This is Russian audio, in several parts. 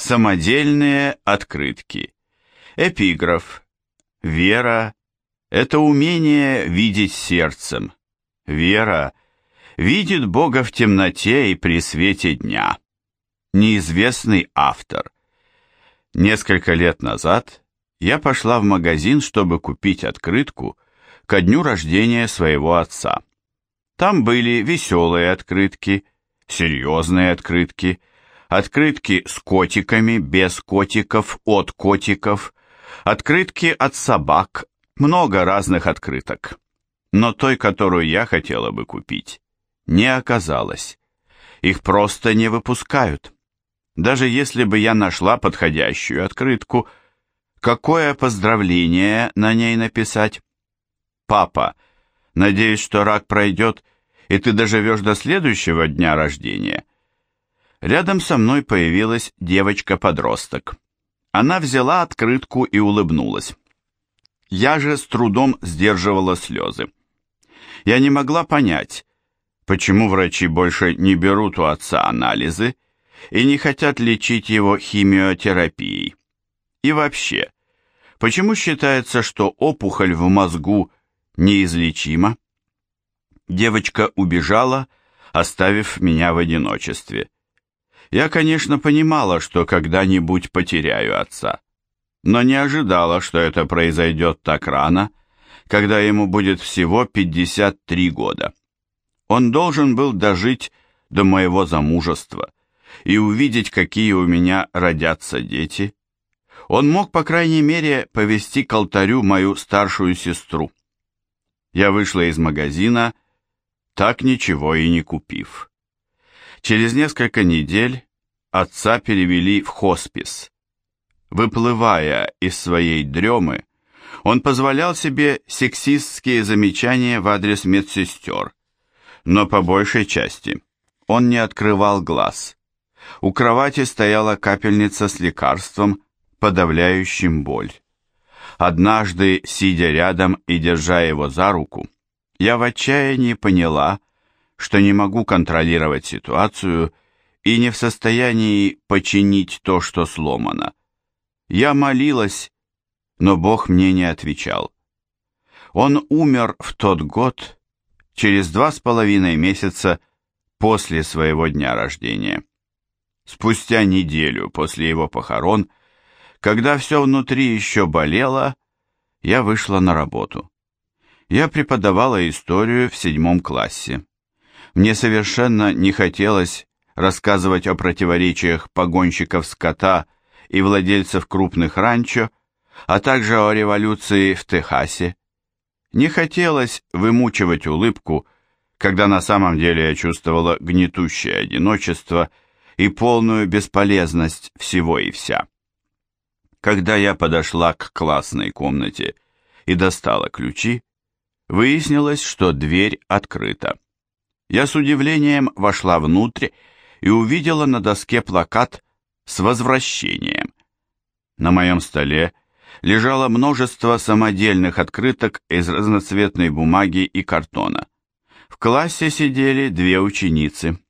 Самодельные открытки. Эпиграф. Вера – это умение видеть сердцем. Вера видит Бога в темноте и при свете дня. Неизвестный автор. Несколько лет назад я пошла в магазин, чтобы купить открытку ко дню рождения своего отца. Там были веселые открытки, серьезные открытки, открытки с котиками, без котиков, от котиков, открытки от собак, много разных открыток. Но той, которую я хотела бы купить, не оказалось. Их просто не выпускают. Даже если бы я нашла подходящую открытку, какое поздравление на ней написать? Папа, надеюсь, что рак пройдет, и ты доживешь до следующего дня рождения. Рядом со мной появилась девочка-подросток. Она взяла открытку и улыбнулась. Я же с трудом сдерживала слезы. Я не могла понять, почему врачи больше не берут у отца анализы и не хотят лечить его химиотерапией. И вообще, почему считается, что опухоль в мозгу неизлечима? Девочка убежала, оставив меня в одиночестве. Я, конечно, понимала, что когда-нибудь потеряю отца, но не ожидала, что это произойдет так рано, когда ему будет всего 53 года. Он должен был дожить до моего замужества и увидеть, какие у меня родятся дети. Он мог, по крайней мере, повести к алтарю мою старшую сестру. Я вышла из магазина, так ничего и не купив. Через несколько недель отца перевели в хоспис. Выплывая из своей дремы, он позволял себе сексистские замечания в адрес медсестер, но по большей части он не открывал глаз. У кровати стояла капельница с лекарством, подавляющим боль. Однажды, сидя рядом и держа его за руку, я в отчаянии поняла, что не могу контролировать ситуацию и не в состоянии починить то, что сломано. Я молилась, но Бог мне не отвечал. Он умер в тот год, через два с половиной месяца после своего дня рождения. Спустя неделю после его похорон, когда все внутри еще болело, я вышла на работу. Я преподавала историю в седьмом классе. Мне совершенно не хотелось рассказывать о противоречиях погонщиков скота и владельцев крупных ранчо, а также о революции в Техасе. Не хотелось вымучивать улыбку, когда на самом деле я чувствовала гнетущее одиночество и полную бесполезность всего и вся. Когда я подошла к классной комнате и достала ключи, выяснилось, что дверь открыта. Я с удивлением вошла внутрь и увидела на доске плакат с возвращением. На моем столе лежало множество самодельных открыток из разноцветной бумаги и картона. В классе сидели две ученицы.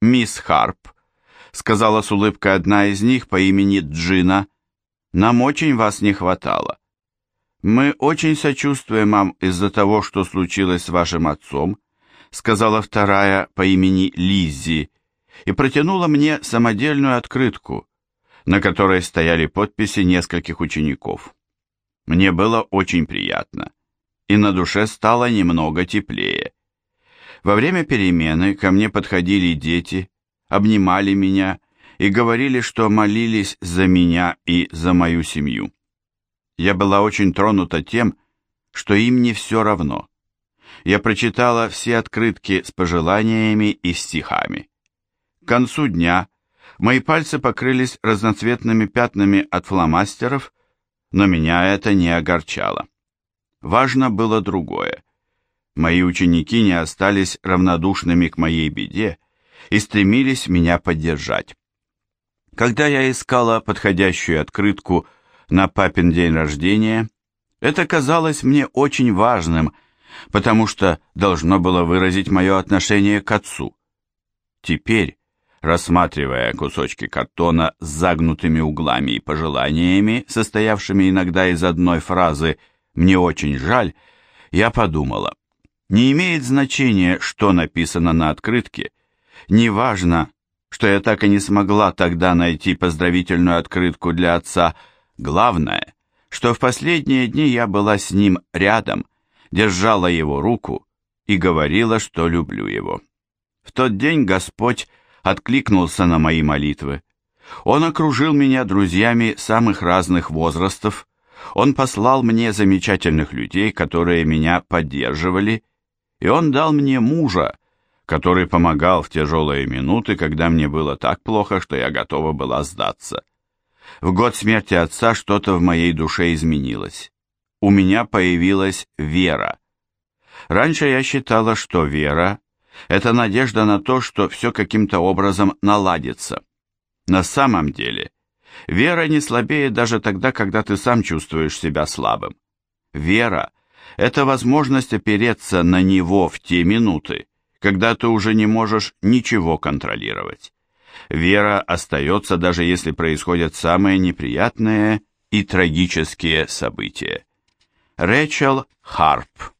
«Мисс Харп», — сказала с улыбкой одна из них по имени Джина, — «нам очень вас не хватало. Мы очень сочувствуем вам из-за того, что случилось с вашим отцом, сказала вторая по имени Лиззи, и протянула мне самодельную открытку, на которой стояли подписи нескольких учеников. Мне было очень приятно, и на душе стало немного теплее. Во время перемены ко мне подходили дети, обнимали меня и говорили, что молились за меня и за мою семью. Я была очень тронута тем, что им не все равно я прочитала все открытки с пожеланиями и стихами. К концу дня мои пальцы покрылись разноцветными пятнами от фломастеров, но меня это не огорчало. Важно было другое. Мои ученики не остались равнодушными к моей беде и стремились меня поддержать. Когда я искала подходящую открытку на папин день рождения, это казалось мне очень важным – потому что должно было выразить мое отношение к отцу. Теперь, рассматривая кусочки картона с загнутыми углами и пожеланиями, состоявшими иногда из одной фразы «мне очень жаль», я подумала, не имеет значения, что написано на открытке, неважно, что я так и не смогла тогда найти поздравительную открытку для отца, главное, что в последние дни я была с ним рядом, держала его руку и говорила, что люблю его. В тот день Господь откликнулся на мои молитвы. Он окружил меня друзьями самых разных возрастов, он послал мне замечательных людей, которые меня поддерживали, и он дал мне мужа, который помогал в тяжелые минуты, когда мне было так плохо, что я готова была сдаться. В год смерти отца что-то в моей душе изменилось. У меня появилась вера. Раньше я считала, что вера – это надежда на то, что все каким-то образом наладится. На самом деле, вера не слабее даже тогда, когда ты сам чувствуешь себя слабым. Вера – это возможность опереться на него в те минуты, когда ты уже не можешь ничего контролировать. Вера остается, даже если происходят самые неприятные и трагические события. Рэчел Харп